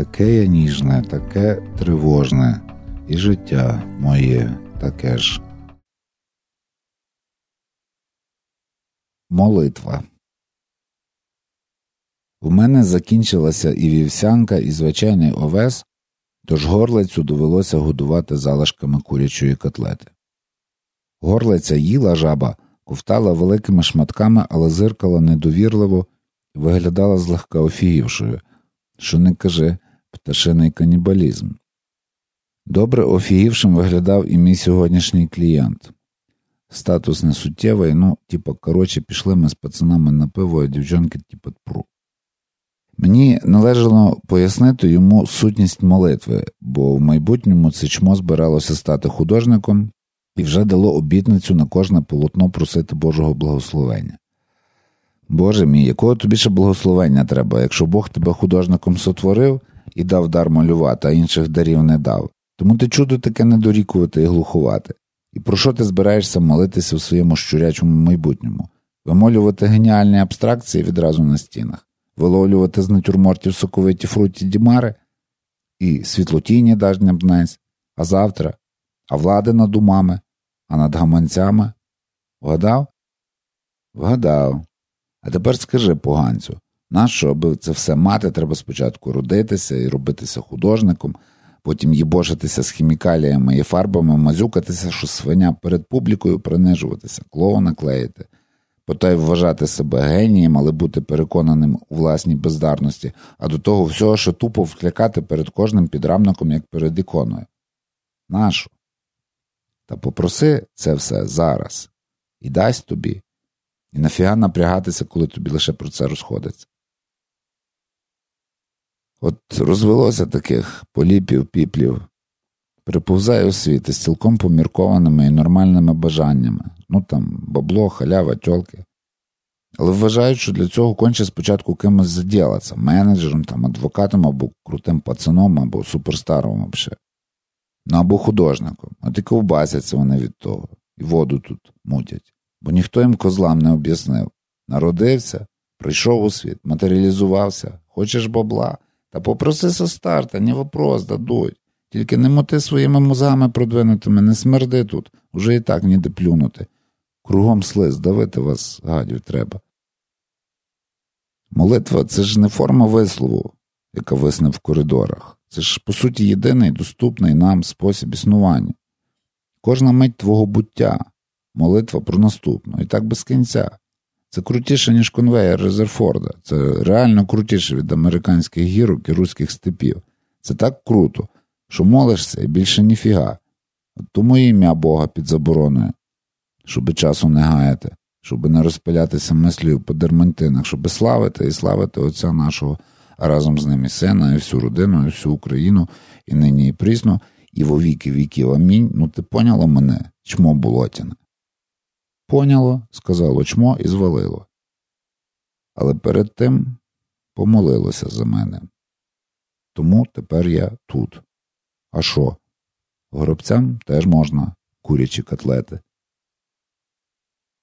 Таке я ніжне, таке тривожне, і життя моє таке ж. Молитва. У мене закінчилася і вівсянка, і звичайний овес, тож горлицю довелося годувати залишками курячої котлети. Горлиця їла жаба, ковтала великими шматками, але зиркала недовірливо і виглядала злегка офігівшою, що не каже пташиний канібалізм. Добре офігівшим виглядав і мій сьогоднішній клієнт. Статус не суттєвий, ну, типу, коротше, пішли ми з пацанами на пиво, а дівчонки, типу, пру. Мені належало пояснити йому сутність молитви, бо в майбутньому це чмо збиралося стати художником і вже дало обітницю на кожне полотно просити Божого благословення. Боже мій, якого тобі ще благословення треба, якщо Бог тебе художником сотворив і дав дар малювати, а інших дарів не дав, тому ти чудо таке недорікувати і глухувати. І про що ти збираєшся молитися в своєму щурячому майбутньому? Вимолювати геніальні абстракції відразу на стінах, виловлювати з натюрмортів соковиті фруті дімари і світлотійні дажня бнець, а завтра, а влади над умами, а над гаманцями. Вгадав? Вгадав. А тепер скажи поганцю, нащо, аби це все мати, треба спочатку родитися і робитися художником, потім їбошитися з хімікаліями і фарбами, мазюкатися, що свиня перед публікою принижуватися, клоуна клеїти, потай вважати себе генієм, але бути переконаним у власній бездарності, а до того всього, що тупо вклякати перед кожним підрамником, як перед іконою. Нащо? Та попроси це все зараз і дасть тобі. І нафіга напрягатися, коли тобі лише про це розходиться. От розвелося таких поліпів, піплів, приповзає у світ із цілком поміркованими і нормальними бажаннями, ну там бабло, халява, тьолки. Але вважають, що для цього конче спочатку кимось заділатися, менеджером, там, адвокатом або крутим пацаном, або суперстаром взагалі. Ну або художником, от і ковбасяться вони від того, і воду тут мутять. Бо ніхто їм козлам не об'яснив. Народився, прийшов у світ, матеріалізувався, хочеш бабла, та попроси со старта, не вопрос, дадуть. Тільки не моти своїми мозгами продвинутими, не смерди тут, уже і так ніде плюнути. Кругом слиз, давити вас, гадів, треба. Молитва це ж не форма вислову, яка висне в коридорах. Це ж, по суті, єдиний доступний нам спосіб існування. Кожна мить твого буття, молитва про наступну. І так без кінця. Це крутіше, ніж конвейер Резерфорда. Це реально крутіше від американських гірок і руських степів. Це так круто, що молишся і більше ніфіга. Тому ім'я Бога під забороною, щоби часу не гаяти, щоби не розпилятися мислею по дермантинах, щоби славити і славити Отця нашого, а разом з ним і сина, і всю родину, і всю Україну, і нині, і прісно, і во віки віків. Амінь. Ну ти поняло мене, чмо болотяне. Поняло, сказало чмо і звалило. Але перед тим помолилося за мене. Тому тепер я тут. А що? Горобцям теж можна курячі котлети.